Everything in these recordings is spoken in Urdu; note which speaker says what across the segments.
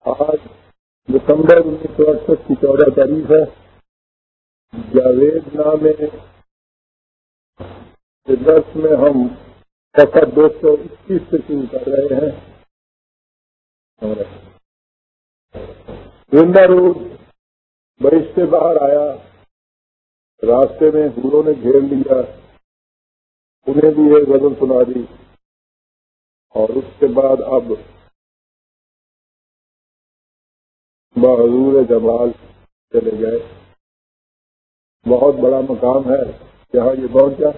Speaker 1: آج دسمبر انیس سو اڑسٹھ کی چودہ تاریخ ہے۔ جاوید نامے درس میں ہم سفر دو سو اکیس سے شروع کر رہے ہیں۔ زندہ روڈ بارش سے باہر آیا۔ راستے میں گرو نے گھیر لیا۔ انہیں بھی ایک غزل سنا دی۔ اور اس کے بعد اب بحضور جمال چلے گئے۔ بہت بڑا مقام ہے جہاں یہ پہنچا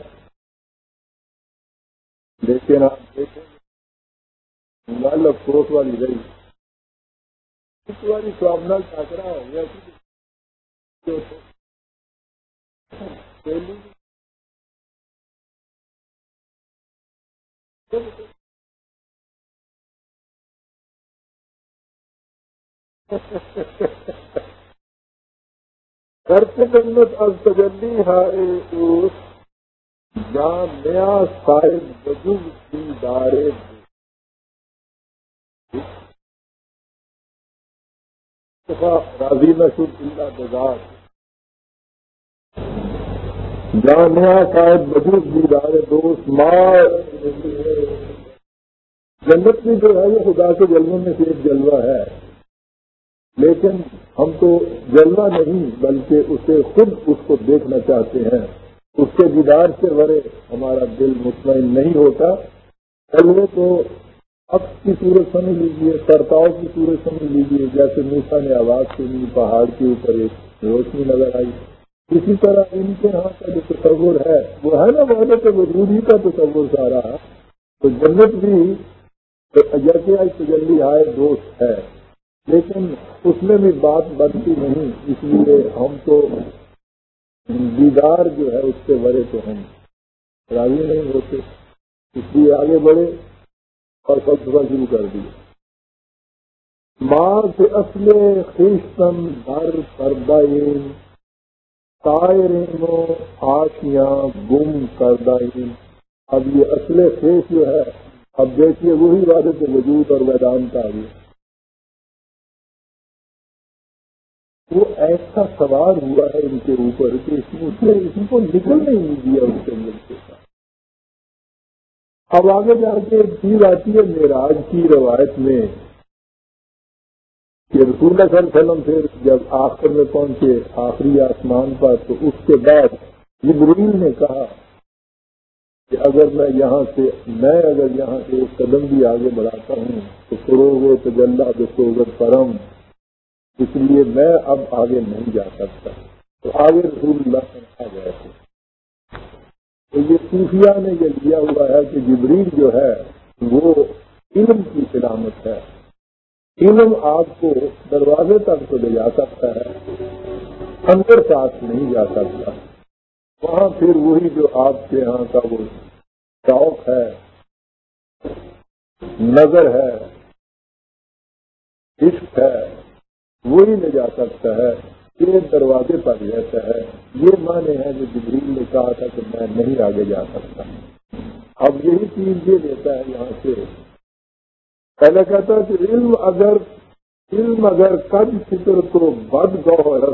Speaker 1: لیکن آپ دیکھیں، لال افسوس والی رہی۔ اس والی سامنا ٹاکرا ہو گیا۔ کرتے جنت از تجلی ہائے جہاں نیا صاحب وجود کی دارے راضی نشد اللہ بزار جہاں صاحب وجود کی دارے دوست مار جنت میں جو ہے وہ خدا کے جلووں میں سے ایک جلوہ ہے۔ لیکن ہم تو جلنا نہیں بلکہ اسے خود اس کو دیکھنا چاہتے ہیں۔ اس کے دیدار سے بڑے ہمارا دل مطمئن نہیں ہوتا۔ پہلے تو اب کی صورت سمجھ لیجیے سرتاؤ کی صورت سمجھ لیجیے جیسے موسا نے آواز سنی، پہاڑ کے اوپر ایک روشنی نظر آئی۔ اسی طرح ان کے یہاں کا جو تصور ہے، وہ ہے نا وہ تو وجود ہی کا تصور سارا۔ تو جنت بھی جیسے آج تجلی آئے دوست ہے۔ لیکن اس میں بھی بات بنتی نہیں، اس لیے ہم تو دیدار جو ہے اس سے بڑے تو ہم راضی نہیں ہوتے، اس لیے آگے بڑھے اور فلسفہ شروع کر دیے۔ ماں سے اصل خیشتن در پردائن تائرینوں آشیاں گم کردائن اب یہ اصل خیش جو ہے، اب دیکھیے وہی وعدے کے وجود اور ویدانت آ گیا وہ ایسا سوار ہوا ہے ان کے اوپر کہ اس نے ان کو نکل نہیں دیا اس کے اندر کے ساتھ اب آگے جا کے چیز آتی ہے میراج کی روایت میں کہ رسول اللہ علیہ وسلم پھر جب آخر میں پہنچے آخری آسمان پر، تو اس کے بعد جبریل نے کہا کہ اگر میں یہاں سے میں اگر یہاں سے ایک قدم بھی آگے بڑھاتا ہوں، تو فروغ تجلّہ بسوغت پرم۔ اس لیے میں اب آگے نہیں جا سکتا۔ تو آگے رسول اللہ آ گئے تھے تو یہ صوفیہ نے یہ لیا ہوا ہے کہ جبریل جو ہے، وہ علم کی سلامت ہے۔ علم آپ کو دروازے تک تو لے جا سکتا ہے، اندر ساتھ نہیں جا سکتا۔ وہاں پھر وہی جو آپ کے یہاں کا وہ شوق ہے، نظر ہے، عشق ہے۔ وہی لے جا سکتا ہے، یہ دروازے پر رہتا ہے۔ یہ معنی ہے جو جبریل نے کہا تھا کہ میں نہیں آگے جا سکتا۔ اب یہی چیز یہ دیتا ہے یہاں سے۔ پہلے کہتا کہ علم اگر علم اگر کد فکر تو بد گو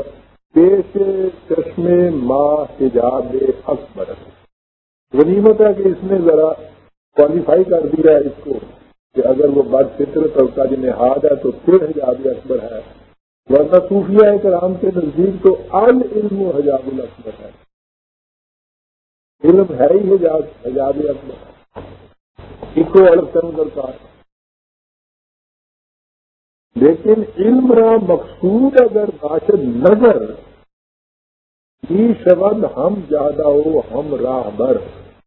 Speaker 1: پیش چشمے ماں حجاب اکبر۔ غنیمت ہے کہ اس نے ذرا کوالیفائی کر دیا ہے اس کو کہ اگر وہ بد فطرت اور کا جنہاد ہے تو پھر حجاب اکبر ہے۔ ورنہ صوفیہ کرام کے نزدیک تو علم و حجاب الاکبر ہے۔ علم ہے ہی حجاب حجاب اکبر اس کو الگ کرتا ہے لیکن علم را مقصود اگر باشد نظر ہی شبد ہم زیادہ ہو، ہم راہ بر۔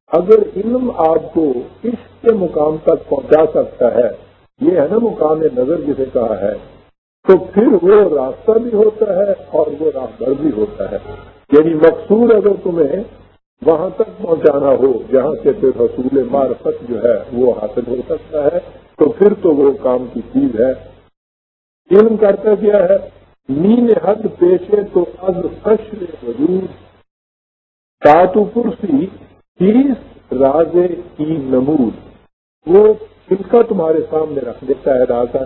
Speaker 1: اگر علم آپ کو اس کے مقام تک پہنچا سکتا ہے، یہ ہے نا مقام نظر جسے کہا ہے۔ تو پھر وہ راستہ بھی ہوتا ہے اور وہ راہبر بھی ہوتا ہے۔ یعنی مقصود اگر تمہیں وہاں تک پہنچانا ہو، جہاں سے پھر رسول معرفت جو ہے وہ حاصل ہو سکتا ہے، تو پھر تو وہ کام کی چیز ہے۔ علم کرتا کیا ہے؟ نین حد پیشے تو از قشر وجود۔ تاتو کرسی تیس راز کی نمود۔ وہ ان کا تمہارے سامنے رکھ دیتا ہے راکا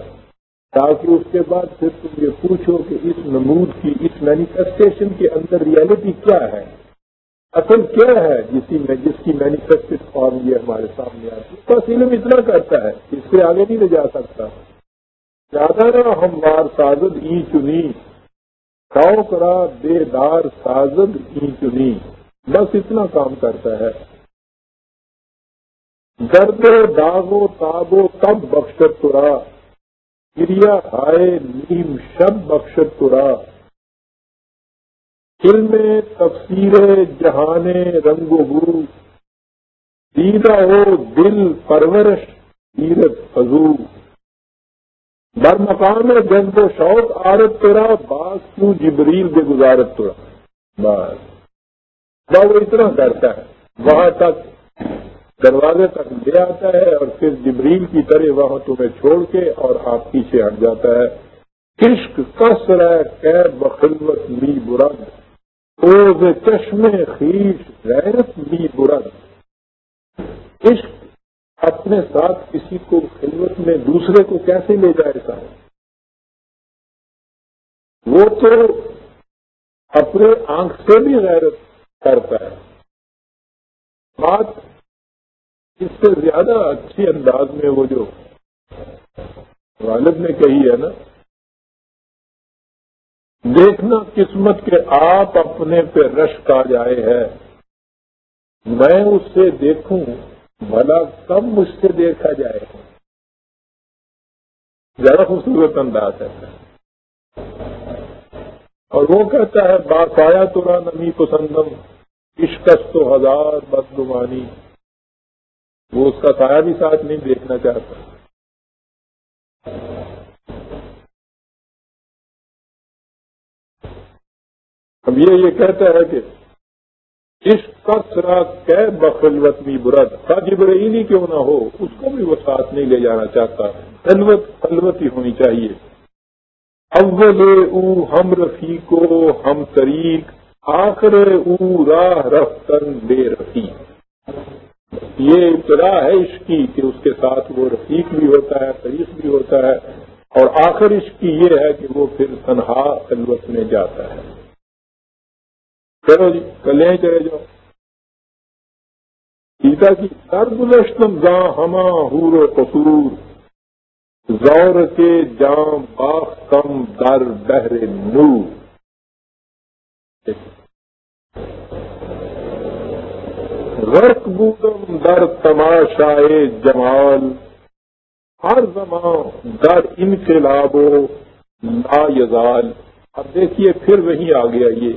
Speaker 1: تاکہ اس کے بعد پھر تم یہ پوچھو کہ اس نمود کی، اس مینیفیسٹیشن کے اندر ریالٹی کیا ہے؟ اصل کیا ہے جسی میں جس کی مینیفیسٹڈ فارم یہ ہمارے سامنے آتی ہے؟ بس علم اتنا کرتا ہے، اس سے آگے نہیں لے جا سکتا۔ زیادہ نہ ہموار سازد ای چنی کاؤ کرا بے دار سازد ای چنی۔ بس اتنا کام کرتا ہے۔ درد داغو تابو تب بخشت ترا۔ کریا ہائے نیم شب بخشت ترا۔ علم تفسیر جہان رنگ و بو۔ دیدہ ہو دل پرورش سیرت فضو۔ بر مقام جنگ و شوق عارت تیرا باس کیوں جبریل دے گزارت تورا بس وہ اتنا کرتا ہے۔ وہاں تک دروازے تک لے آتا ہے اور پھر جبریل کی طرح وہاں تمہیں چھوڑ کے اور آپ پیچھے ہٹ جاتا ہے۔ عشق کس رہ بخلوت می برد۔ اوز چشم خیش، غیرت بھی برد۔ عشق اپنے ساتھ کسی کو خلوت میں دوسرے کو کیسے لے جائے گا وہ تو اپنے آنکھ سے بھی غیرت کرتا ہے۔ بات اس سے زیادہ اچھی انداز میں وہ جو والد نے کہی ہے نا، دیکھنا قسمت کے آپ اپنے پہ رشک آ جائے ہے۔ میں اس سے دیکھوں، بھلا کب مجھ سے دیکھا جائے۔ زیادہ خوبصورت انداز ہے۔ اور وہ کہتا ہے باقایا تورا نمی پسندم عشقس تو ہزار بدگمانی۔ وہ اس کا سایہ بھی ساتھ نہیں دیکھنا چاہتا۔ اب یہ یہ کہتا ہے کہ اس کا سرا کی بخلوت بھی برد کا جبرائیلی کیوں نہ ہو، اس کو بھی وہ ساتھ نہیں لے جانا چاہتا۔ خلوت خلوت ہی ہونی چاہیے۔ اول او ہم رفیقو، ہم طریق، آخر او راہ رفتن بے رفیق۔ یہ ابتدا ہے اس کی کہ اس کے ساتھ وہ رفیق بھی ہوتا ہے طریق بھی ہوتا ہے اور آخر اس کی یہ ہے کہ وہ پھر تنہا خلوت میں جاتا ہے۔ چلو جی کلے چلے جاؤ۔ سیتا کی سر گلشتم جاں ہما ہور و قصور۔ زور کے جام باخ کم در بہر نو غرق بودم در تماشائے جمال. ہر زمان در انقلاب و لا یزال اب دیکھیے پھر وہیں آ گیا یہ.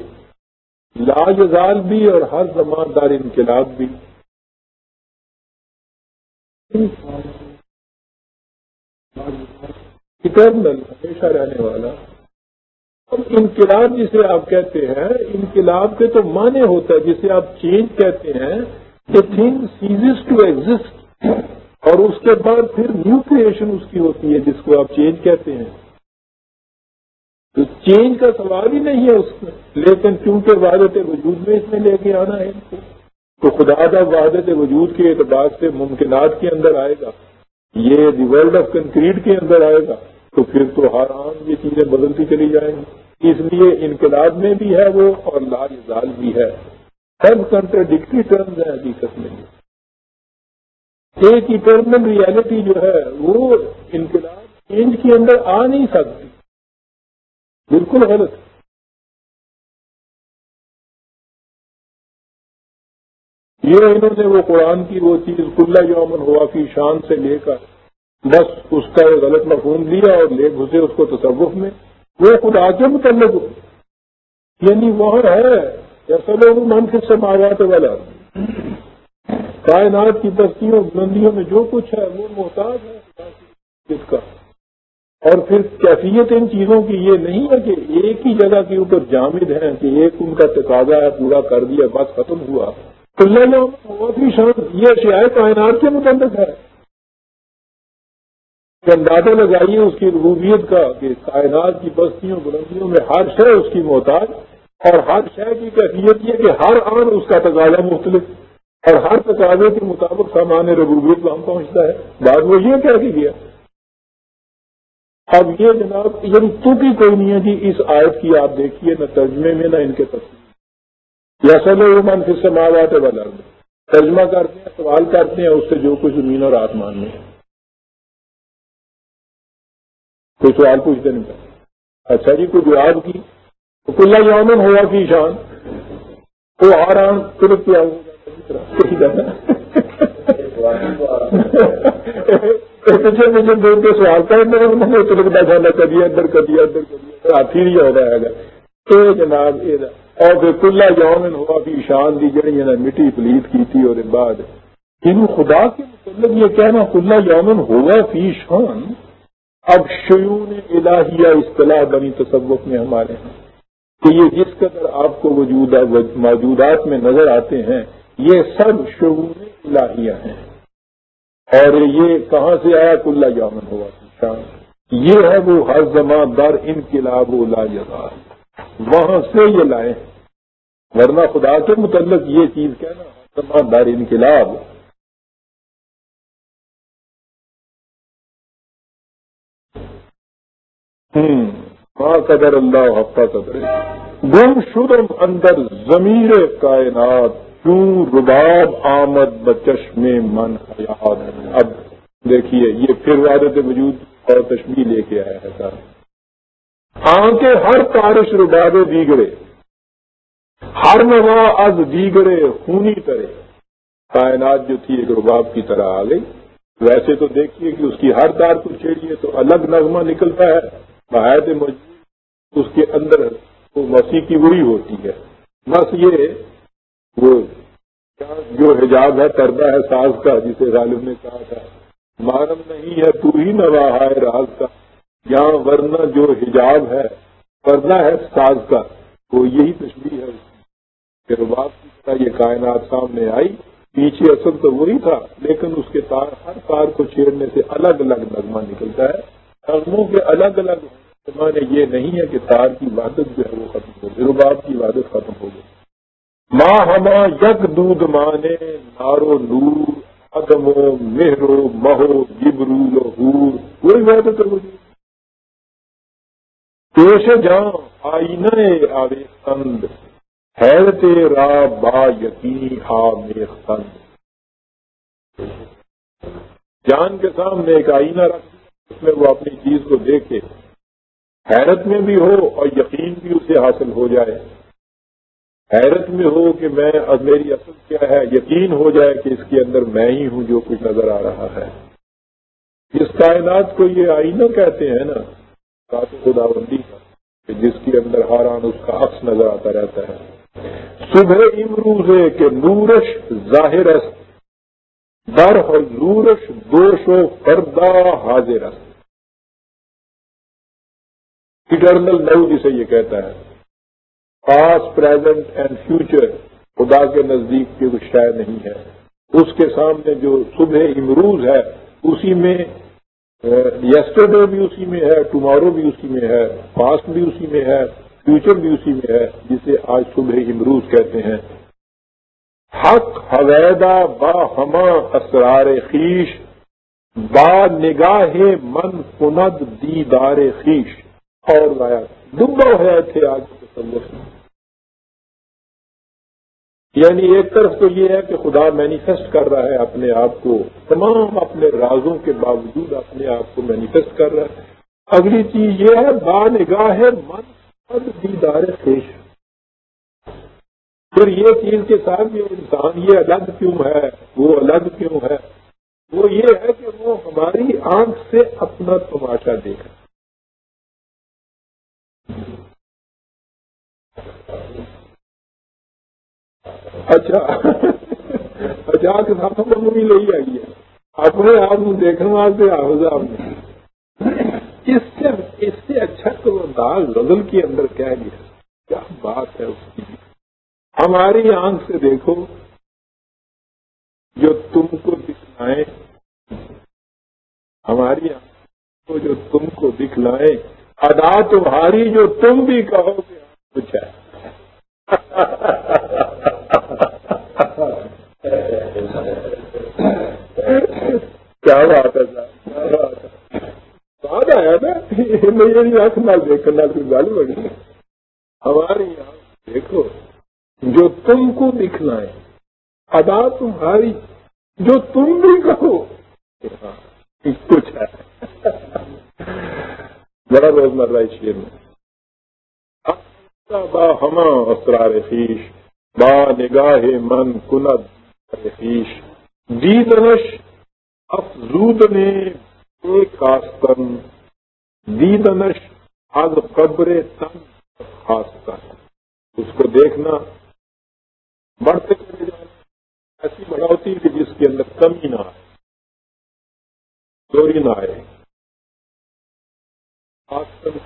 Speaker 1: لا یزال بھی اور ہر زمان دار انقلاب بھی. اٹرنل ہمیشہ رہنے والا. اب انقلاب جسے آپ کہتے ہیں، انقلاب کے تو معنی ہوتا ہے جسے آپ چینج کہتے ہیں the thing ceases to exist اور اس کے بعد پھر نیو کریشن اس کی ہوتی ہے، جس کو آپ چینج کہتے ہیں۔ تو چینج کا سوال ہی نہیں ہے اس میں۔ لیکن چونکہ وحدت وجود میں اس میں لے کے آنا ہے ان کو تو خدا کا وحدت وجود کے اعتبار سے ممکنات کے اندر آئے گا۔ یہ دی ورلڈ آف کنکریٹ کے اندر آئے گا۔ تو پھر تو ہر عام یہ چیزیں بدلتی چلی جائیں گی۔ اس لیے انقلاب میں بھی ہے وہ اور لال زال بھی ہے۔ سب کنٹرڈکٹری ٹرمز ہیں، حقیقت میں ایک اٹرنل ریالٹی جو ہے، وہ انقلاب چینج کے اندر آ نہیں سکتی۔ بالکل غلط۔ یہ انہوں نے وہ قرآن کی وہ چیز کلّا یومن ہوا کی شان سے لے کر، بس اس کا غلط مفہوم لیا اور لے گھسے اس کو تصوف میں۔ وہ خدا کے متعلق یعنی وہاں ہے۔ جیسا لوگ من سے سماجات والا کائنات کی بستیوں، بلندیوں میں جو کچھ ہے، وہ محتاج ہے۔ اس کا۔ اور پھر کیفیت ان چیزوں کی یہ نہیں ہے کہ ایک ہی جگہ کے اوپر جامد ہیں کہ ایک ان کا تقاضا ہے، پورا کر دیا، بس ختم ہوا۔ تو بہت ہی شان یہ شاید کائنات کے متعلق ہے۔ اندازہ لگائیے اس کی ربوبیت کا کہ کائنات کی بستیوں، بلندیوں میں ہر شے اس کی محتاج۔ اور ہر شے کی کیفیت یہ کہ ہر آن اس کا تقاضا مختلف اور ہر تقاضے کے مطابق سامان ربوبیت وہاں پہنچتا ہے۔ بعد وہ یہ کہہ کے گیا؟ اب یہ جناب یعنی تو بھی کوئی نہیں ہے جی اس آیت کی آپ دیکھیے، نہ ترجمے میں، نہ ان کے تصویر یا سلے وہ من پھر سے ماں بات ہے ترجمہ کرتے ہیں، سوال کرتے ہیں، اس سے جو کچھ زمین اور آسمان میں کوئی سوال پوچھتے نہیں۔ کرتے اچھا جی کوئی جواب کی؟ کلا یومن ہوا کی شان۔ وہ آرام ترک کیا پیچھے پیچھے دور کے سوال تھا انہوں کرنے ترکتا جانا کبھی ادھر کبھی ادھر کبھی ہاتھی نہیں ہو رہا ہے۔ تو جناب اور پھر کلا یومن ہوا کی شان دی جڑی مٹی پلیت کی تھی اور بعد ان خدا کے مطلب یہ کہنا کلا یومن ہوا فی شان۔ اب شیون الہیہ اصطلاح بنی تصوف میں ہمارے ہیں کہ یہ جس قدر آپ کو وجود موجودات میں نظر آتے ہیں، یہ سب شعور الہیہ ہیں۔ اور یہ کہاں سے آیا؟ کلّا یامن ہوا۔ یہ ہے وہ ہر زمان در انقلاب لا وہاں سے یہ لائے ورنہ خدا کے متعلق یہ چیز کہنا ہر زمان در انقلاب۔ ہوں قدر اللہ ہفتہ قدر گم شدم اندر ضمیر کائنات، کیوں رباب آمد بچش میں من حیات۔ اب دیکھیے، یہ پھر وعدت وجود اور تشمیح لے کے آیا ہے سر آنکھیں ہر تارش رباب دیگرے، ہر نوا از دیگرے خونی کرے کائنات جو تھی ایک رباب کی طرح آ گئی۔ ویسے تو دیکھیے کہ اس کی ہر تار کو چھیڑیے تو الگ نغمہ نکلتا ہے۔ باہر موجود اس کے اندر وہ مسیح کی وہی ہوتی ہے۔ بس یہ وہ جو حجاب ہے پردہ ہے، ساز کا، جسے غالب نے کہا تھا۔ مارم نہیں ہے، تو ہی نوا ہے راز کا۔ یہاں ورنہ جو حجاب ہے پردہ ہے ساز کا۔ وہ یہی تشریح ہے۔ پھر باپ کی طرح یہ کائنات سامنے آئی۔ پیچھے اصل تو وہی تھا، لیکن اس کے تار ہر تار کو چھیڑنے سے الگ الگ نغمہ نکلتا ہے۔ نغموں کے الگ الگ مانے یہ نہیں ہے کہ تار کی عبادت جو ہے وہ ختم ہو گئی رباب کی عبادت ختم ہو گئی ماں ہما یک دودھ مانے، نارو نور ادمو مہرو، مہو جبرول ہور کوئی عبادت ہے مجھے پیش جاں آئینہ آوے حیرت را با یقین آ جان کے سامنے ایک آئینہ رکھ، اس میں وہ اپنی چیز کو دیکھے۔ حیرت میں بھی ہو اور یقین بھی اسے حاصل ہو جائے۔ حیرت میں ہو کہ میں اب میری اصل کیا ہے، یقین ہو جائے کہ اس کے اندر میں ہی ہوں جو کچھ نظر آ رہا ہے۔ اس کائنات کو یہ آئینہ کہتے ہیں نا کات خدا بندی کا، کہ جس کے اندر ہاران اس کا عکس نظر آتا رہتا ہے۔ صبح امروز ہے کہ نورش ظاہر در اور نورش دوش و فردا حاضر است۔ اٹرنل نو جسے یہ کہتا ہے۔ پاس پریزنٹ اینڈ فیوچر خدا کے نزدیک کے کچھ شاید نہیں ہے۔ اس کے سامنے جو صبح امروز ہے، اسی میں یسٹرڈے بھی اسی میں ہے ٹمارو بھی اسی میں ہے پاسٹ بھی اسی میں ہے فیوچر بھی اسی میں ہے، جسے آج صبح امروز کہتے ہیں۔ حق حویدہ با ہما اسرار خیش، با نگاہ من کند دیدار خیش۔ اور لایا۔ ڈبا ہوا تھے آج تصور یعنی ایک طرف تو یہ ہے کہ خدا مینیفیسٹ کر رہا ہے اپنے آپ کو، تمام اپنے رازوں کے باوجود اپنے آپ کو مینیفیسٹ کر رہا ہے۔ اگلی چیز یہ ہے با نگاہ ہے، من دیدار خیش پھر یہ چیز کے ساتھ یہ انسان یہ الگ کیوں ہے؟ وہ الگ کیوں ہے؟ وہ یہ ہے کہ وہ ہماری آنکھ سے اپنا تماشا دیکھ رہا اچھا۔ اچھا کے ساتھ بھی لے آئی ہے۔ اپنے آپ کو دیکھنے واسطے حافظ آپ نے۔ اس سے اس سے اچھا تو داغ غزل کے اندر کیا گیا کیا بات ہے اس کی؟ ہماری آنکھ سے دیکھو۔ جو تم کو دکھلائیں ہماری آنکھ کو جو تم کو دکھلائیں ادا تمہاری جو تم بھی کہو کہ کچھ ہے۔ کیا ہوا آتا کہاں آیا نا میری آنکھ نال دیکھنا کوئی گل بڑی ہماری آنکھ دیکھو، جو تم کو دکھنا ہے، ادا تمہاری، جو تم بھی کہو کچھ ہے۔ بڑا روزمرہ شیر میں۔ با ہما اسرار خیش، با نگاہ من کند خیش۔ دیدنش افزود نے ایک آستن دیدنش از قبر تن خاصتن اس کو دیکھنا بڑھتے چلے جانا ایسی بڑھوتی کہ جس کے اندر کمی نہ آئے چوری نہ آئے۔ آستن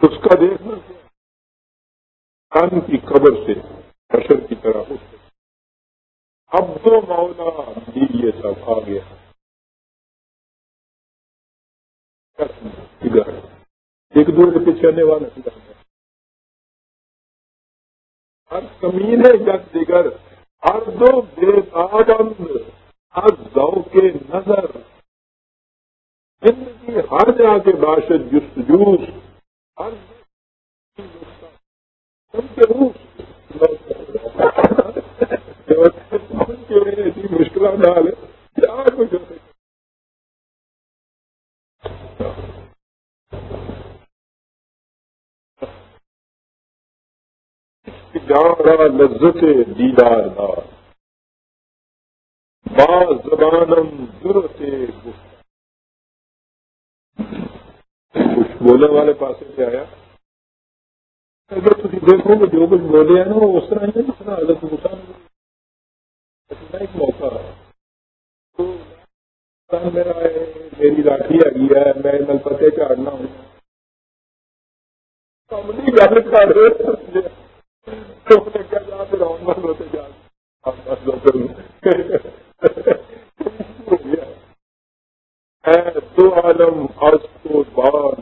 Speaker 1: اس کا دیکھنا کان کی قبر سے حشر کی طرح اٹھ اب دو مولا بھی یہ سب آ گیا ایک دوسرے پیچھے آنے والا ہر کمینے جگ دیگر ہر دو بے پابند ہر دو کے نظر۔ زندگی ہر جگہ کے باشد جستجوس ہر ان کے روح کے لیے اتنی مشکلات ڈال کیا کچھ جان لذت دیدار دار۔ با زبانم ضرورت کچھ بولنے والے پاس سے آیا۔ اگر تھی دیکھو گے جو کچھ بولے ہیں نا، وہ اس طرح ہی جس طرح حضرت مسا ایک موقع تو میرا میری راکھی آ گئی ہے، میں نل پتے چاڑنا ہوں۔ گل کر تو کیا جا پھر آن بند ہوتے جا۔ دو عالم آج تو بعد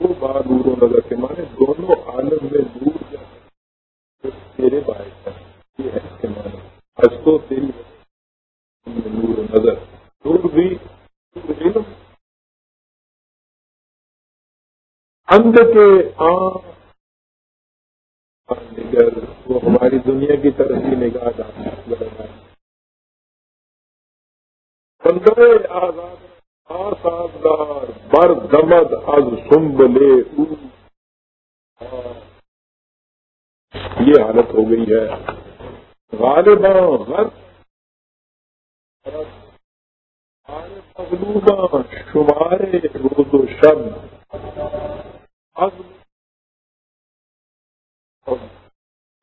Speaker 1: دو بار نور و نظر کے مانے دونوں عالم میں دور جائے تیرے باعث یہ ہے اس کے معنی آج تو تیری نور و نظر دور بھی علم اندھ کے آن نگر وہ ہماری دنیا کی طرف ہی نگاہ ڈالنا بندر آزاد آسادار بر دمد از سمب لے یہ حالت ہو گئی ہے۔ غالباں غرب مغلوباں، شمارے روز و شب۔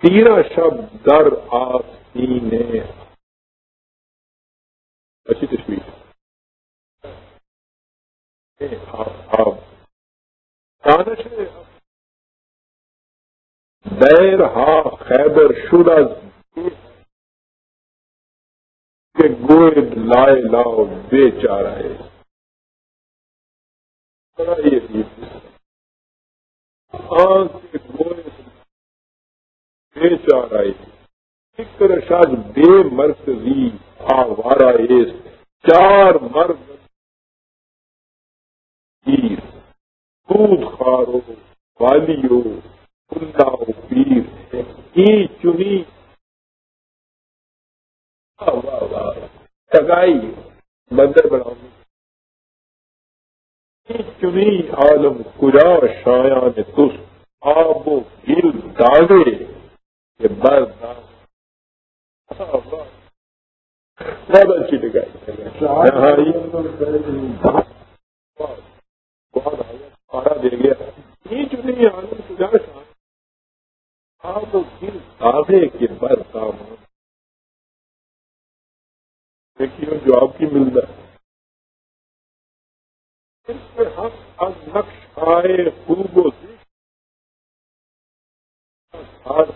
Speaker 1: تیرہ شب در آسینے اچھی تصویر دانش دیر ہا خیبر شدہ کے گوئے لائے لاؤ بے چارہ ہے کے بے چارہ فکر شاد بے مرکزی آوارا ایس چار مرد پیر دودھ خارو والیو اللہ پیر کی چنی؟ سگائی مندر بناؤں چنی عالم کجا شایا نے تس آب و گل داغے کہ بر بہت اچھی ٹکائی بہت پارا دے گیا۔ یہ جو نہیں عالم خدا شان آپ دل دعوے کے بر کام دیکھیے، جو آپ کی مل رہا ہم از نقش آئے خوب و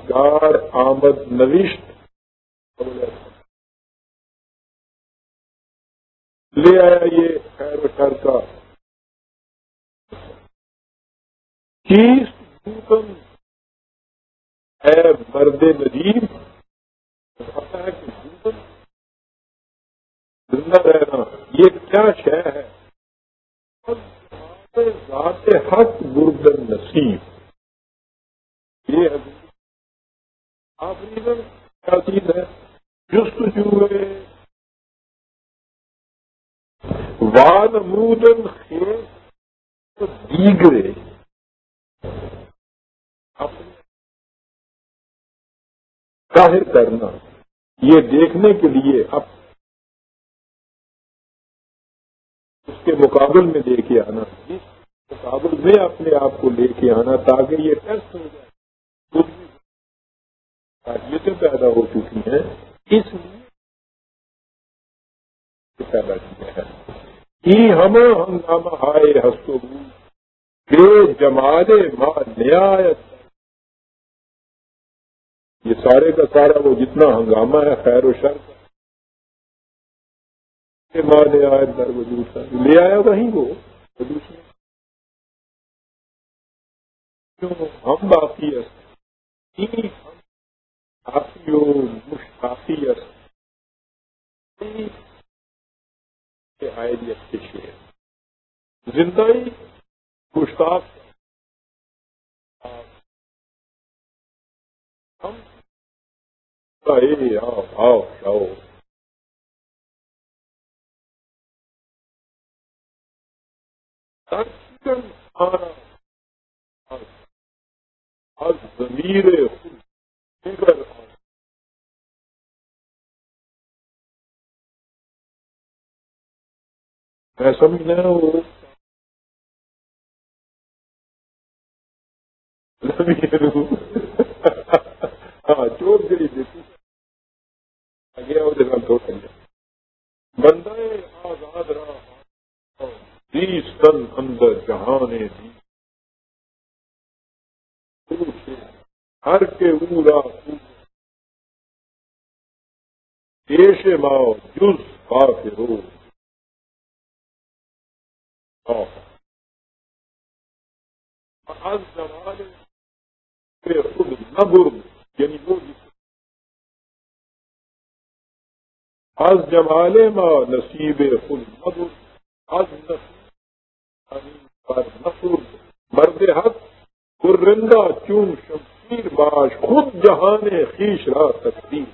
Speaker 1: گار آمد نوشت لے آیا یہ خیر و شر کا چیز اے مرد نجیب پتا ہے کہ زندہ رہنا یہ کیا شے ہے؟ ذات حق گردن نصیب یہ آخری کیا چیز ہے، جست چوہے وان مودن خیز دیگرے۔ ظاہر کرنا۔ یہ دیکھنے کے لیے اب کے مقابل میں لے کے آنا اس مقابل میں اپنے آپ کو لے کے آنا تاکہ یہ ٹیسٹ ہو جائے۔ خاصیتیں پیدا ہو چکی ہیں۔ اس لیے پیدا کیا ہے کہ ہم ہنگامہ ہائے ہستو بے جمالے ماں نیات یہ سارے کا سارا وہ جتنا ہنگامہ ہے، خیر و شر کے ماں لے آئے در وجود تھا لے آیا وہیں وہ وجود ہم باقی کافی ہو مشتافی آئے بھی اچھے شیر زندگی گشتاف ہم آؤ آؤ میں سمجھنا وہ ہاں چور گری دیتی گیا وہ جگہ دو بندہ آزاد رہا بیس اندر جہان دی ہر کے اورا دیش ماؤ، جز پاک رو آج زمانے خود نہ برد یعنی وہ از جمال ما نصیب خود مدر از نصیب مرد حق گرندہ چون شمشیر باش خود جہان خیش را تقدیر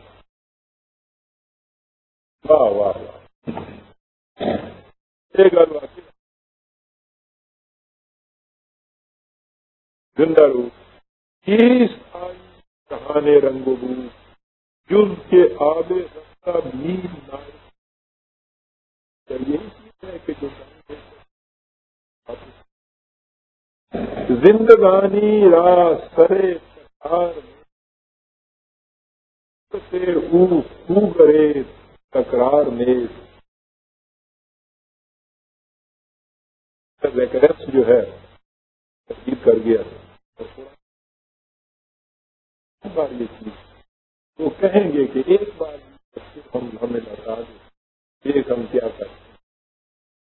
Speaker 1: واہ واہ واہ زندہ رو کیس آئی جہان رنگ و بو جز کے آب نیل یہی چیز ہے کہ جو زندگانی را سرے سے او خو کرے تکرار میں۔ ریکرس جو ہے تقریب کر گیا بار یہ چیز، وہ کہیں گے کہ ایک بار ہم ہمیں لوٹا دیں ایک ہم کیا کریں؟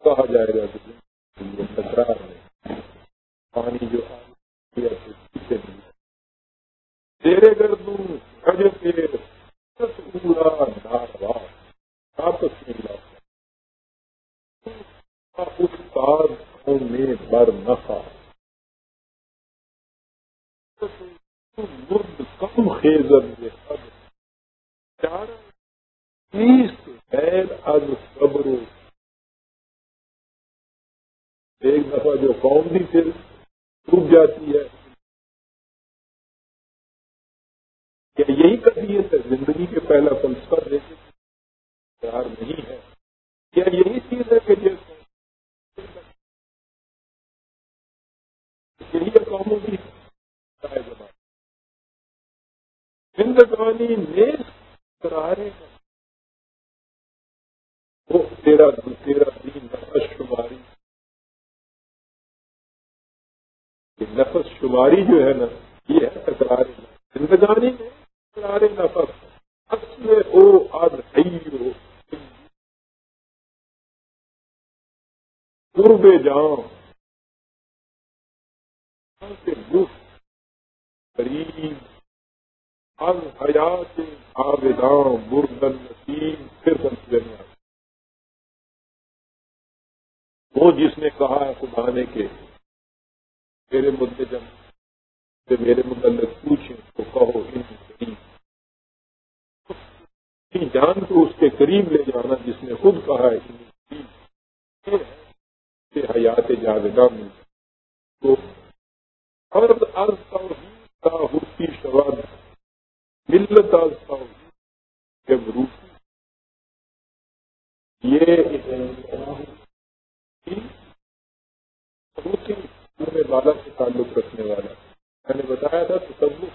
Speaker 1: کہا جائے گا کہ اپنی جو پیچھے نہیں تیرے گردوں گج کے پورا ناروا واپس نہیں لاتا استاد میں بر نفا مرد کم خیزر چار تیس غیر از صبر ایک دفعہ جو قوم بھی پھر ڈوب جاتی ہے کیا یہی کبیت ہے زندگی کے پہلا فلسفہ دیکھے پیار نہیں ہے کیا یہی چیز ہے کہ جیسے یہی ہے قوموں کی زندگانی نیز کرارے وہ تیرا تیرا دین نفس شماری۔ نفس شماری جو ہے نا، یہ ہے تکرار زندگانی میں تکرار نفس۔ اصل او اد ہو۔ قرب جاؤ ہاں قریب۔ اب حیات آبداں بردن نسیم پھر سمجھ وہ جس نے کہا ہے خدا نے کہ میرے مدد جب سے میرے متعلق پوچھیں تو کہو ان جان کو اس کے قریب لے جانا جس نے خود کہا ہے کہ حیات جاویدہ میں تو فرد از توحید کا حسی شواد ملت از جب روسی یہ روسی میں بالا سے تعلق رکھنے والا میں نے بتایا تھا تصور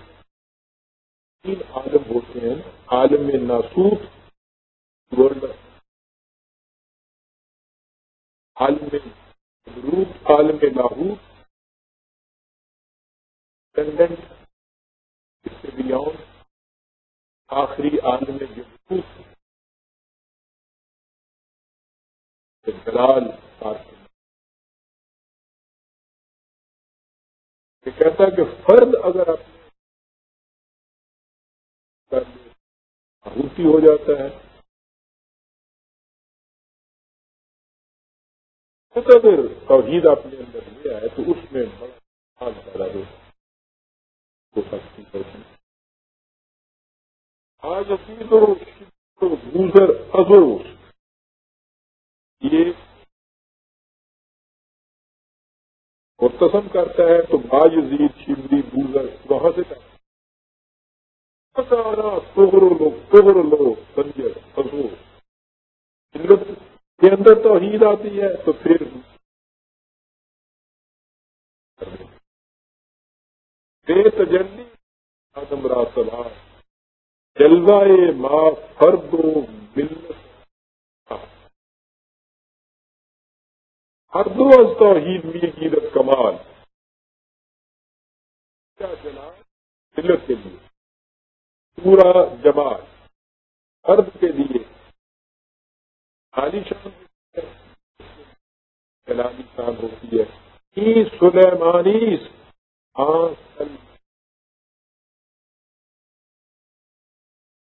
Speaker 1: تین عالم ہوتے ہیں، عالم ناسوت ورلڈ عالم روپ عالم لاہور، کنڈنٹ، اس آخری عالم جمہور جلال آتے کہ کہتا ہے کہ فرد اگر اپنے آہوتی ہو جاتا ہے اگر توحید اپنے اندر لیا ہے تو اس میں بڑا پیدا ہو سکتی ہے آج اپنی تو گوزر ازور یہ اور قسم کرتا ہے تو باجزید شمری بوزر وہاں سے توہر لو توہر لو سنجر فضو کے اندر تو عید آتی ہے تو پھر بے تجلی آدم رات راسلام جلوہ ماں فرد و ملت. ہر دو از توحید می گیرت کمال. ملت کے لیے. پورا جمال. فرد کے لیے. خالی شان شان ہوتی ہے. ای سلیمانیس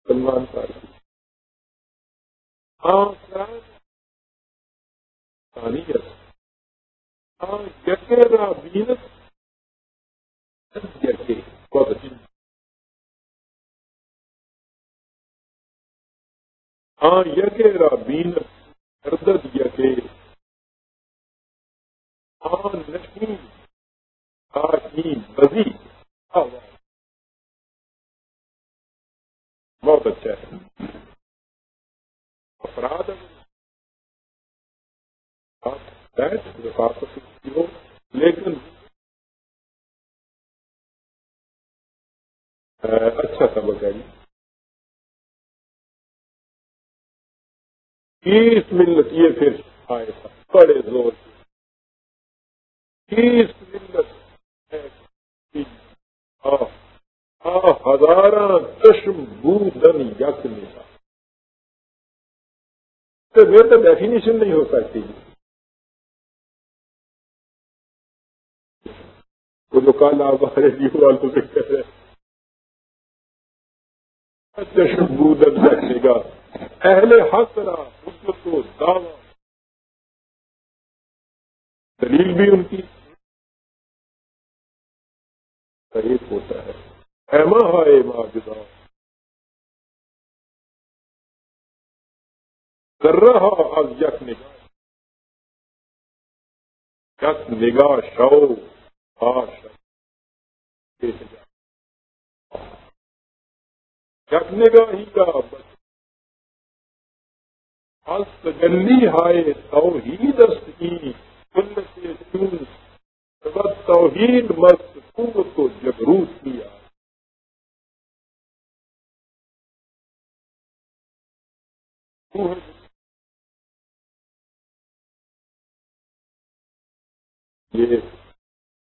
Speaker 1: سلمان فارسی ہاں ثانیت بہت اچھی۔ ہاں یقے رابین اردد یقے ہاں نشین آئی بزی بہت اچھا ہے۔ افراد ہو لیکن اچھا سبق ہے تیس ملت یہ پھر آئے تھا بڑے زور تیس ملت ہزارہ چشم بودن یک ملا تو میرے تو ڈیفینیشن نہیں ہو سکتی جی۔ وہ جو کال آپ جی والوں سے کہہ رہے جشن بودن رکھنے کا۔ اہل حق رہا حکمت و دعوی۔ دلیل بھی ان کی۔ ہوتا ہے۔ ایما ہے ماں جدا کر رہا اب یک نگاہ یک نگاہ شو آش جگنے کا ہی کا تجلی ہائے توحید کی کل سے توحید مست کو جبروت کیا یہ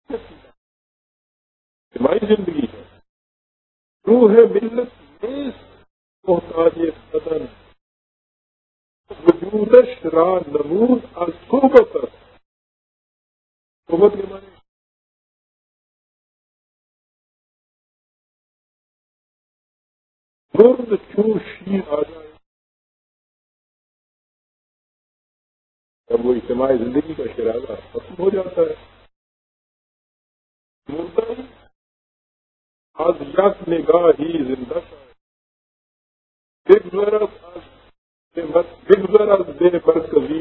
Speaker 1: اجتماعی زندگی ہے۔ روح ملت محتاج بدن وجودش را نمود از صحبت صحبت کے معنی مرد چو شیر آ جائے جب وہ اجتماعی زندگی کا شرازہ ختم ہو جاتا ہے۔ مردہ آج یک نگاہ ہی زندہ بے برکزی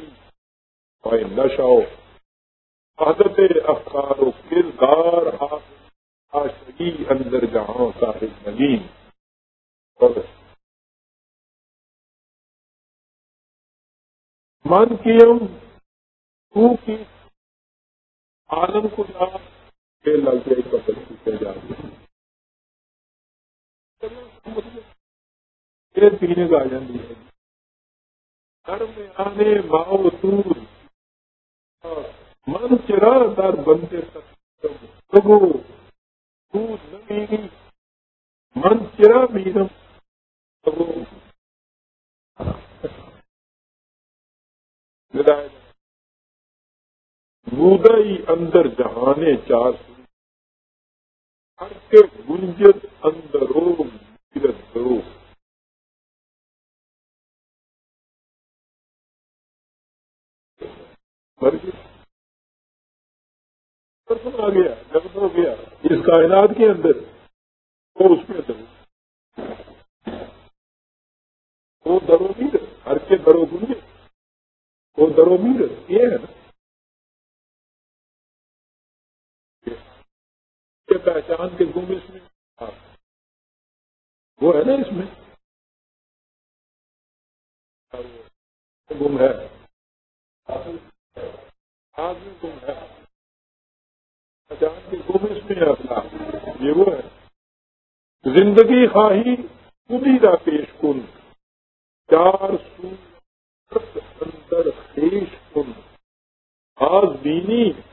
Speaker 1: اور نشاؤ۔ عادت افکار و کردار آشری اندر جہاں صاحب نگین من کی ہم تو کی عالم کو جا کے لگ جائے پتل سیکھے جا پینے کا آ جاتی ہے گھر میں آنے ماؤ تور من چرا در بندے سگو من چرا میرم سگو مودئی اندر جہانے چار ہر کے گنجت اندرو میرت درو مر آ گیا جب ہو گیا۔ اس کائنات کے اندر وہ اس میں درو۔ وہ درو میر، ہر کے درو گنجے وہ درو میر یہ ہے نا۔ پہچان کے گم اس میں۔ وہ ہے نا اس میں۔ گم ہے۔ آدمی گم ہے۔ کی گم اس میں اپنا۔ یہ وہ ہے۔ زندگی خواہی خودی کا پیش کن۔ چار سو اندر خیش کن۔ آج دینی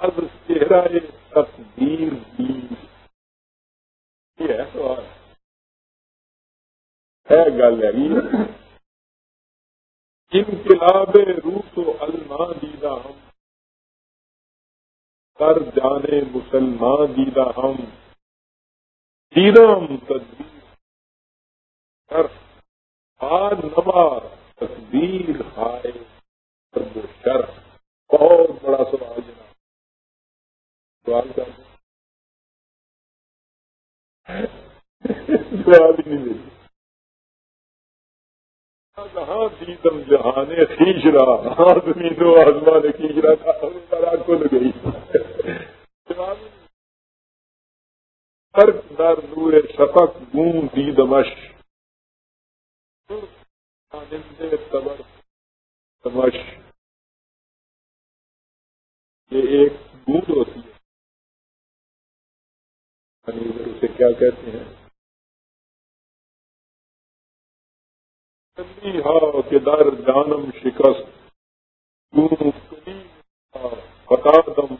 Speaker 1: اب چہرہ تقدیر دی یہ ہے سوال۔ ہے گل ہے انقلاب روح و الما دیدہ ہم۔ کر جانے مسلمان دیدہ ہم۔ دیدہ ہم تدبیر۔ کر آج نوا تصویر ہائے۔ شر بہت بڑا سوال سوال کر سوال ہی نہیں۔ ملی کہاں دیدم جہانے کھینچ رہا۔ ہاں زمین و آسمان کھینچ رہا تھا۔ کھل گئی۔ ہر در نور شفق گون دی دمش تبر تمش۔ یہ ایک بوند ہوتی ہے یعنی اسے کیا کہتے ہیں؟ ہاں کہ در جانم شکست بتا دم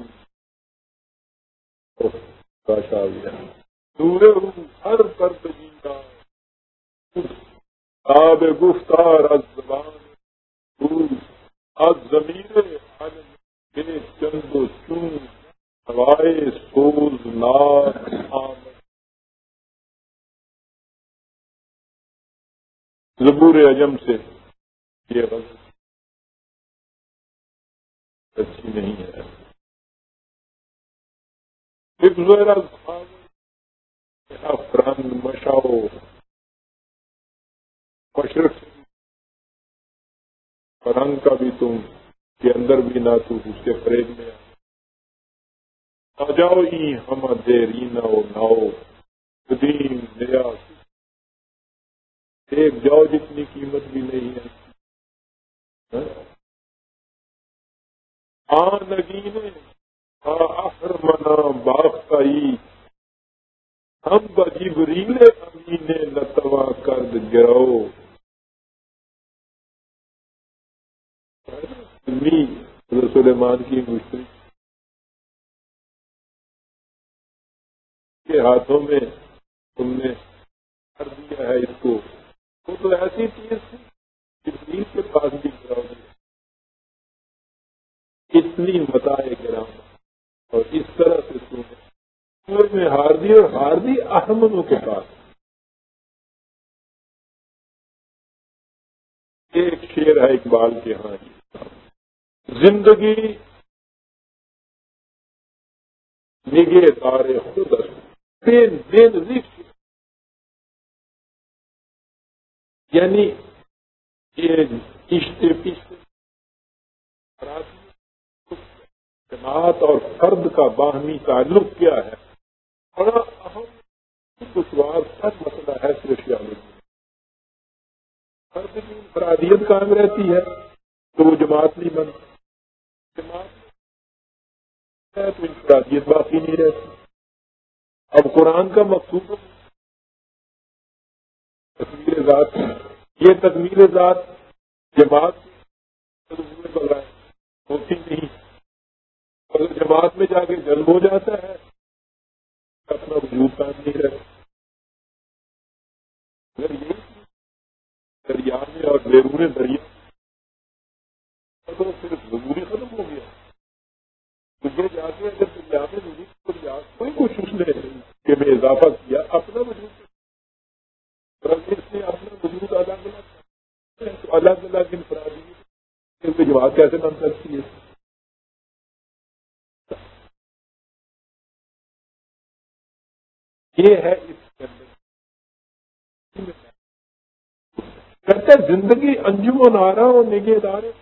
Speaker 1: دور ہر پر جیتا آب گفتار از زبان۔ از زمین بے چند و چون۔ ہوائے سوز ناک زبور اجم سے یہ غزل اچھی نہیں ہے۔ افران مشاؤ مشرق فرنگ کا بھی تم کے اندر بھی نہ تو اس کے فریب میں آ ہی ہم دے رینا ناؤ قدیم نیا ایک جاؤ جتنی قیمت بھی نہیں ہے ہاں نگینے آخر منا باغ کا ہی ہم بجیبریل امین نتوا کرد گرو سلیمان کی مشکل کے ہاتھوں میں تم نے کر دیا ہے اس کو۔ وہ تو ایسی چیز تھی کے پاس بھی گراؤ اتنی متائے گرام۔ اور اس طرح سے تم نے میں ہار دی اور ہار دی احمدوں کے پاس۔ ایک شیر ہے اقبال کے ہاں جی۔ زندگی نگے تارے خود دین دین رکھ یعنی پشتے پشتے جماعت اور فرد کا باہمی تعلق کیا ہے؟ بڑا اہم دشوار سر مسئلہ ہے سوشیالوجی فرد کی انفرادیت قائم رہتی ہے، تو وہ جماعت نہیں بنتی۔ جماعت ہے تو انفرادیت باقی نہیں رہتی۔ اب قرآن کا مقصود تصویر ذات یہ تکمیل ذات جماعت بغیر ہوتی نہیں۔ اگر جماعت میں جا کے جنم ہو جاتا ہے، اپنا وجود کام نہیں رہتا۔ اگر یہی دریا میں اور بیرون دریا تو صرف ضروری ختم ہو گیا۔ تو یہ جا کے اگر دریا میں وجود دریا کوئی کوشش نہیں کہ میں اضافہ کیا، اپنا وجود۔ اس نے اپنا وجود الگ الگ تو الگ الگ انفرادی جواب کیسے بن سکتی ہے؟ یہ ہے اس کہتے زندگی انجم و نارا اور نگے دارے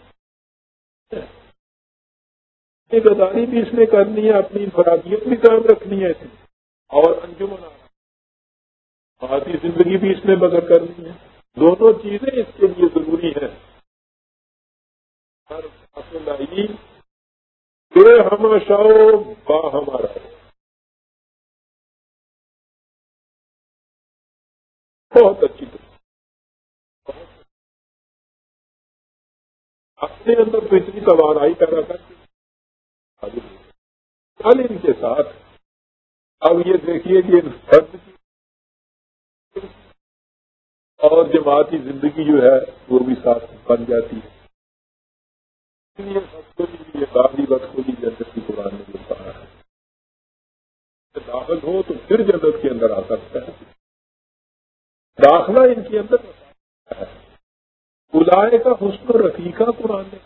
Speaker 1: گداری بھی اس نے کرنی ہے، اپنی انفرادیت بھی کام رکھنی ہے۔ اور انجم و نارا آتی زندگی بھی اس نے بدل کرنی ہے۔ دونوں چیزیں اس کے لیے ضروری ہیں۔ ہم شاؤ با ہمارا۔ بہت اچھی اپنے اندر تو اتنی توانائی پیدا کرتی ان کے ساتھ اب یہ دیکھیے کہ فرد کی اور جماعتی زندگی جو ہے وہ بھی ساتھ بن جاتی ہے۔ یہ دادی کو بھی جنت کی قرآن میں جو کہا ہے۔ داخل ہو تو پھر جنت کے اندر آ سکتا ہے۔ داخلہ ان کے اندر بلائے کا حسن و رفیقہ قرآن نے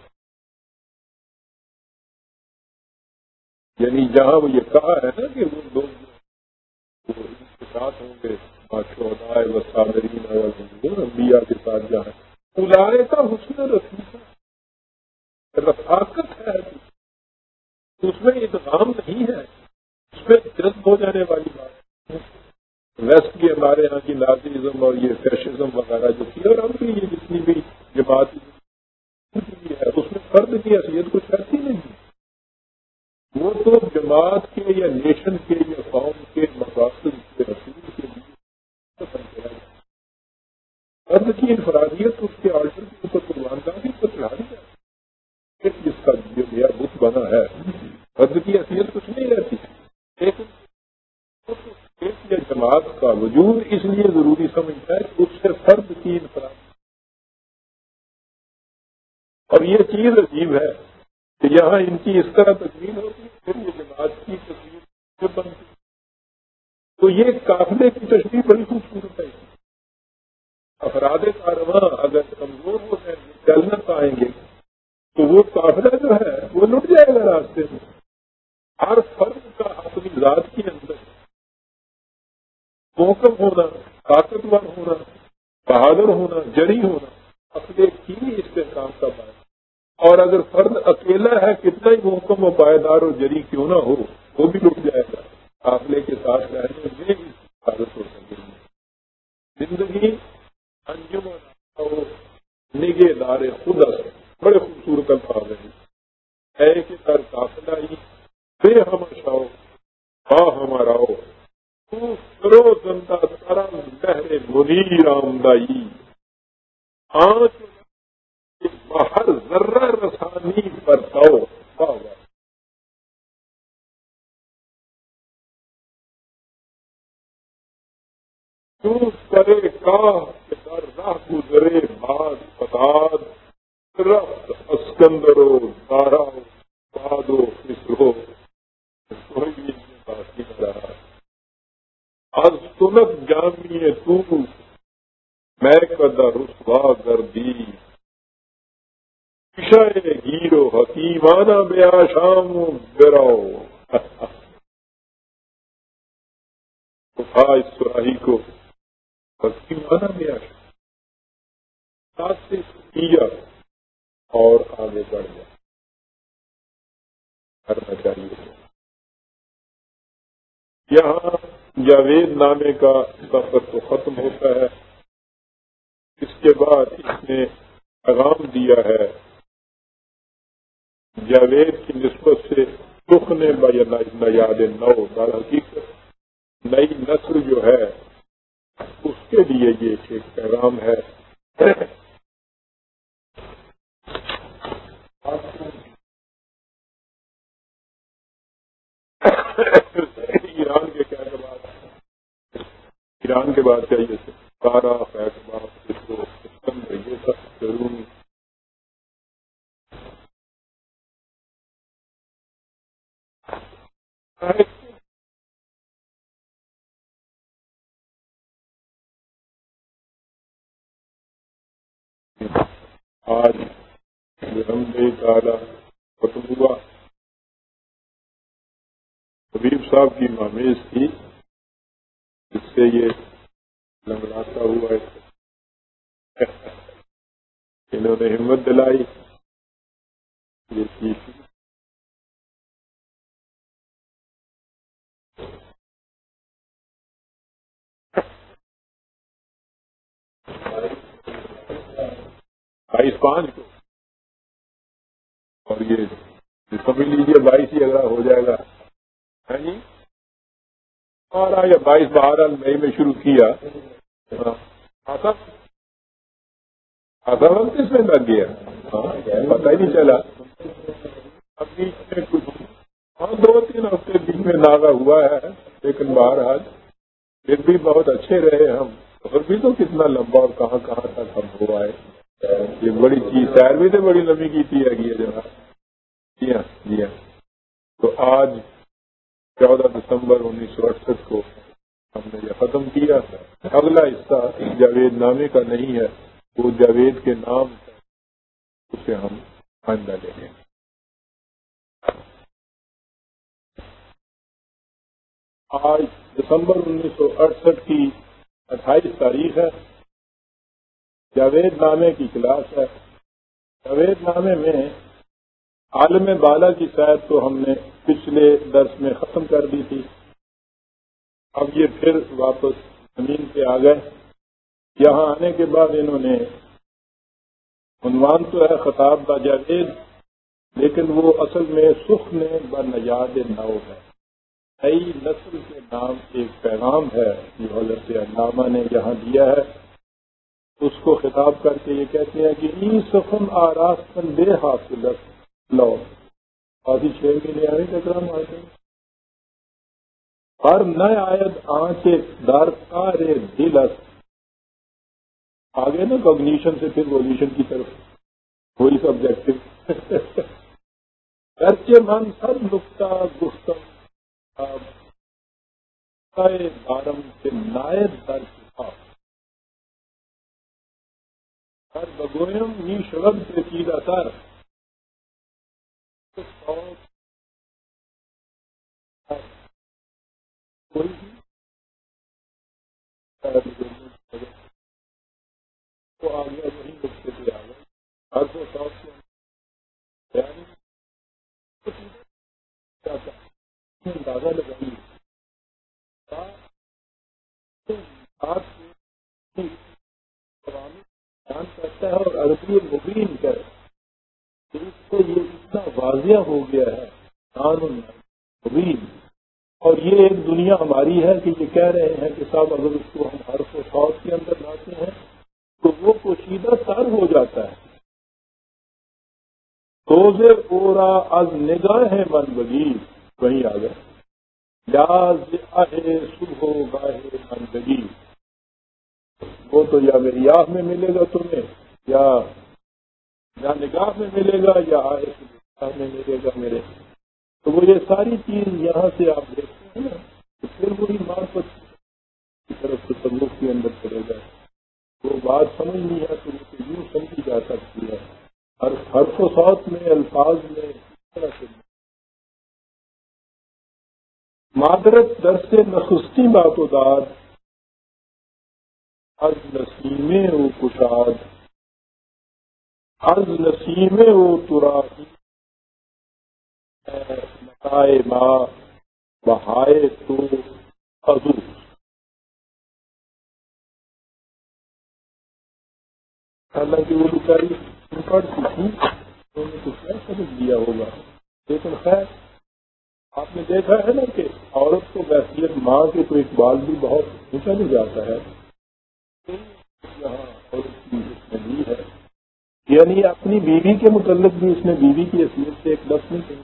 Speaker 1: یعنی جہاں وہ یہ کہا ہے نا کہ وہ لوگ ساتھ ہوں گے انبیاء کے ساتھ جہاں بلائے کا حسن رفیقہ رفاقت ہے اس میں ادغام نہیں ہے، اس میں جذب ہو جانے والی بات ویسٹ کی ہمارے یہاں کی نازیزم اور یہ فیشزم وغیرہ جو تھی، اور ہم بھی یہ جتنی بھی جماعت ہے اس میں فرد کی حیثیت کچھ ایسی نہیں وہ تو جماعت کے یا نیشن کے یا قوم کے مقاصد کے رسول کے لیے فرد کی انفرادیت اس کے آرڈر کے اوپر قربان داری کو چڑھا دیا جس کا جو نیا بت بنا ہے، فرد کی حیثیت کچھ نہیں رہتی۔ لیکن یا جماعت کا وجود اس لیے ضروری سمجھتا ہے کہ اس سے فرد کی انفراد اور یہ چیز عجیب ہے کہ یہاں ان کی اس طرح تکمیل ہوتی پھر یہ جماعت کی تصویر بنتی تو یہ قافلے کی تشریح بڑی خوبصورت ہے۔ افراد کارواں اگر کمزور ہو جائیں گے چلنا پائیں گے، تو وہ قافلہ جو ہے، وہ لٹ جائے گا راستے میں۔ ہر فرد کا اپنی ذات کے اندر محکم ہونا، طاقتور ہونا، بہادر ہونا جری ہونا، اپنے کی استحکام کا پائے اور اگر فرد اکیلا ہے، کتنا ہی محکم و پائیدار اور جری کیوں نہ ہو، وہ بھی لٹ جائے گا۔ قافلے کے ساتھ رہنے میں بھی حفاظت ہو سکے گی زندگی انجم اور نگے دارے خود بڑے خوبصورت الفاظ ہیں۔ اے کہ در قافلہ ہی بے ہم شاؤ ہاں ہمارا ہو۔ برو زندہ ترم لہر منیر آمدائی آنچ ہر ذرہ رسانی پر دو کرے کاہ کے در راہ گزرے باد پتاد رفت اسکندرو دارا بادو فسرو باقی رہا۔ از سنت جامی تو، میں کدا رسوا گردی گیرو حکیمانہ بیا شام براؤ اس سراہی کو حکیمانہ بیا ساتھ سے کیا اور آگے بڑھ جائے کرنا چاہیے یہاں جاوید نامے کا سفر تو ختم ہوتا ہے اس کے بعد اس نے پیغام دیا ہے جاوید کی نسبت سے سکھنے یاد نو دار حقیقت نئی نسل جو ہے، اس کے لیے یہ ایک پیغام ہے۔ ایران کے کیا بات ایران کے بعد چاہیے سارا فیصلہ، اس کو یہ سب ضروری آج تعالی ختم ہوا حبیب صاحب کی مامیز تھی جس سے یہ لنگڑاتا ہوا ہے انہوں نے ہمت دلائی یہ چیز بائیس پانچ کو اور یہ سمجھ لیجیے بائیس ہی اگر ہو جائے گا۔ ہاں جی؟ بارہ یا بائیس بارہ مئی میں شروع کیا۔ ہاں آسان ہاں کس میں لگ گیا ہاں، پتہ ہی نہیں چلا۔ اب بیچ میں کچھ ہاں دو تین ہفتے بیچ میں ناگا ہوا ہے، لیکن باہر پھر بھی بہت اچھے رہے ہم۔ اور بھی تو کتنا لمبا اور کہاں کہاں تک ہم ہوا ہے یہ بڑی چیز سیر بھی تو بڑی لمبی کی تھی ہے جناب۔ جی ہاں جی ہاں۔ تو آج چودہ دسمبر انیس سو اڑسٹھ کو ہم نے یہ ختم کیا اگلا حصہ جاوید نامے کا نہیں ہے۔ وہ جاوید کے نام اسے ہم آئندہ لیں۔ گے آج دسمبر انیس سو اڑسٹھ کی اٹھائیس تاریخ ہے۔ جاوید نامے کی کلاس ہے۔ جاوید نامے میں عالم بالا کی شاید تو ہم نے پچھلے درس میں ختم کر دی تھی۔ اب یہ پھر واپس زمین پہ آ گئے۔ یہاں آنے کے بعد انہوں نے عنوان تو ہے خطاب با جاوید، لیکن وہ اصل میں سکھ میں ب نجاد نو ہے۔ نئی نسل کے نام ایک پیغام ہے۔ جو حضرت علامہ نے یہاں دیا ہے۔ اس کو خطاب کر کے یہ کہتے ہیں کہ ای سفن آراستن بے حاصل لو۔ آدھی چھ مہینے آئے ٹکرام آتے ہر نئے آیت آنچے در کارے دل آگے نا کگنیشن سے پھر ولیوشن کی طرف۔ وہی سبجیکٹو گرچے من سب نقطہ گفتم۔ بارم کے نائب در کتاب ہر بگوئم ہی شرب سے کی اثر کوئی تو آ وہی نقطے پہ آ گئے ہر کو ساتھ اندازہ لگائیے۔ بیان کرتا ہے اور عربی مبین کر۔ اس کو یہ اتنا واضح ہو گیا ہے نان مبین۔ اور یہ ایک دنیا ہماری ہے کہ یہ کہہ رہے ہیں کہ صاحب اگر اس کو ہم ہر کو ساؤتھ کے اندر لاتے ہیں تو وہ پوشیدہ تر ہو جاتا ہے۔ روزے پورا از نگاہ من بگیر وہیں آ گئے۔ صبح گاہے من بگیر وہ تو یا میری آہ میں ملے گا تمہیں، یا یا نگاہ میں ملے گا، یا آئے میں ملے گا میرے۔ تو وہ یہ ساری چیز یہاں سے آپ دیکھتے ہیں نا، تو پھر وہی مارفت کی طرف سے تعلق کے اندر چلے گا وہ بات سمجھنی ہے تو اسے یوں سمجھی جا سکتی ہے۔ ہر ہر و سوت میں، الفاظ میں، اس طرح سے۔ معدرت در سے نخستی بات و داد از نسیمیں او کشاد، از نسیمیں او تراسی نقائے ماں بہائے تو ازو حالانکہ وہ بیچاری پڑھتی تھی انہوں نے کچھ کیا سمجھ لیا ہوگا۔ لیکن خیر، آپ نے دیکھا ہے نا کہ عورت کو بحثیت ماں کے تو اقبال بھی بہت اونچا نہیں جاتا ہے۔ ہے یعنی اپنی بیوی کے متعلق بھی اس نے بیوی کی حیثیت سے ایک دس نہیں کہی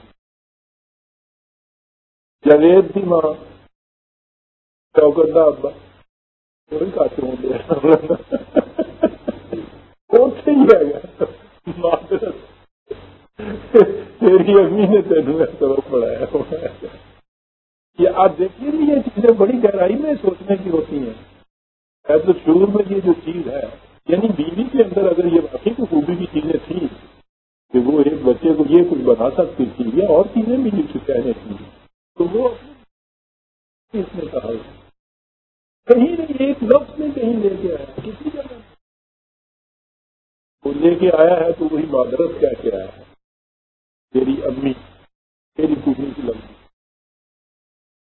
Speaker 1: جاوید بھی ماں چوکٹا ابا وہی کاتے ہوں گے۔ تیری امی نے تینوں سبق پڑھایا ہوا یہ آپ دیکھیے یہ چیزیں بڑی گہرائی میں سوچنے کی ہوتی ہیں۔ ایسے شروع میں یہ جو چیز ہے یعنی بیوی کے اندر اگر یہ واقعی کو خوبی کی چیزیں تھیں کہ وہ ایک بچے کو یہ کچھ بنا سکتی تھی یا اور چیزیں بھی یہ کہنے تھی تو وہ اس نے کہا۔ کہیں نہیں ایک لفظ میں کہیں لے کے آیا، کسی جگہ۔ وہ لے کے آیا ہے تو وہی معذرت کہہ کے آیا ہے، تیری امی، تیری پوری کی لمبی۔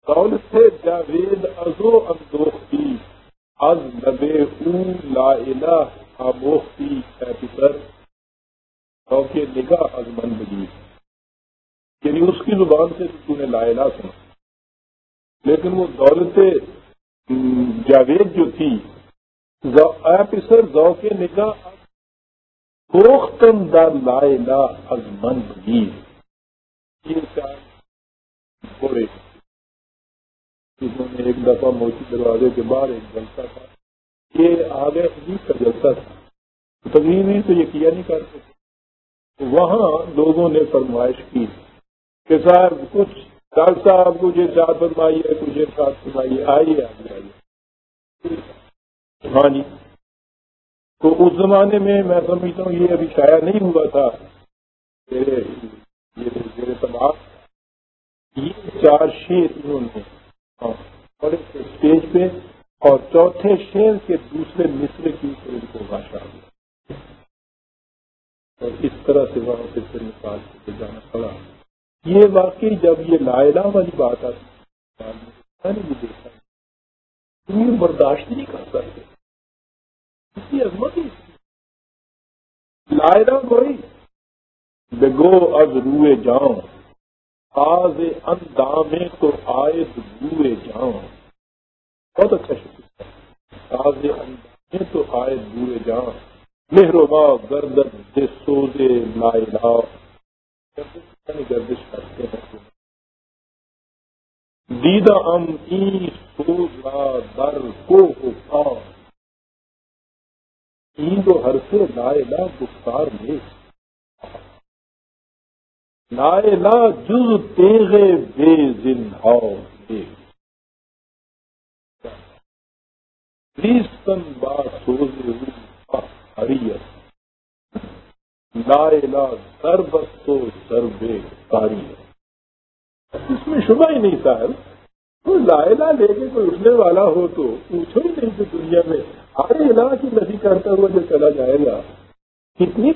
Speaker 1: قول سے جاوید ازو اندوختی از نبے او لا الہ آموختی اے پتر کے نگاہ از من بگی یعنی اس کی زبان سے تو نے لا الہ سنا۔ لیکن وہ دولت جاوید جو تھی اے پسر ذوق نگاہ پوختم دا لائلہ از من بگیر یہ چار بڑے انہوں نے ایک دفعہ موتی دروازے کے بعد ایک جلسہ تھا۔ یہ آگے عجیب کا جلسہ تھا۔ تقریر نہیں تو یہ کیا نہیں کرتے تھے وہاں لوگوں نے فرمائش کی کہ صاحب کچھ ڈاکٹر صاحب کو یہ چار فرمائیے کچھ یہ ساتھ فرمائیے، آئیے آگے آئیے۔ ہاں جی۔ تو اس زمانے میں میں سمجھتا ہوں یہ ابھی شاید نہیں ہوا تھا میرے تمام یہ چار شیر انہوں نے بڑے اسٹیج پہ اور چوتھے شیر کے دوسرے مصر کی ان کو بھاشا دیا۔ اور اس طرح سے وہاں سے پھر نکال کے جانا پڑا۔ یہ واقعی جب یہ لائلہ والی بات آتی میں نے بھی دیکھا۔ تم یہ برداشت نہیں کر سکتے اس کی عظمت ہی لائرہ کوئی بگو از روئے جاؤں۔ آز اندامے تو آئے روئے جاؤں۔ بہت اچھا شکریہ۔ آز اندامے تو آئے روئے جاؤں مہروبا گردن دے سوزے لائے لاؤ۔ یعنی گردش کرتے ہیں۔ دیدہ ام ای سوز در کو ہو پاؤ عید و ہر سے لائے لا گفتار میں لائے لا جز تیغے بے زن تن با سوز ہریت۔ لائے لا سر بستو سر بے کاری اس میں شبہ ہی نہیں صاحب تو لائلہ لے کے کوئی اٹھنے والا ہو تو پوچھو ہی نہیں کہ دنیا میں ہر علاج کی نفی کرتا ہوا جو چلا جائے گا۔ کتنی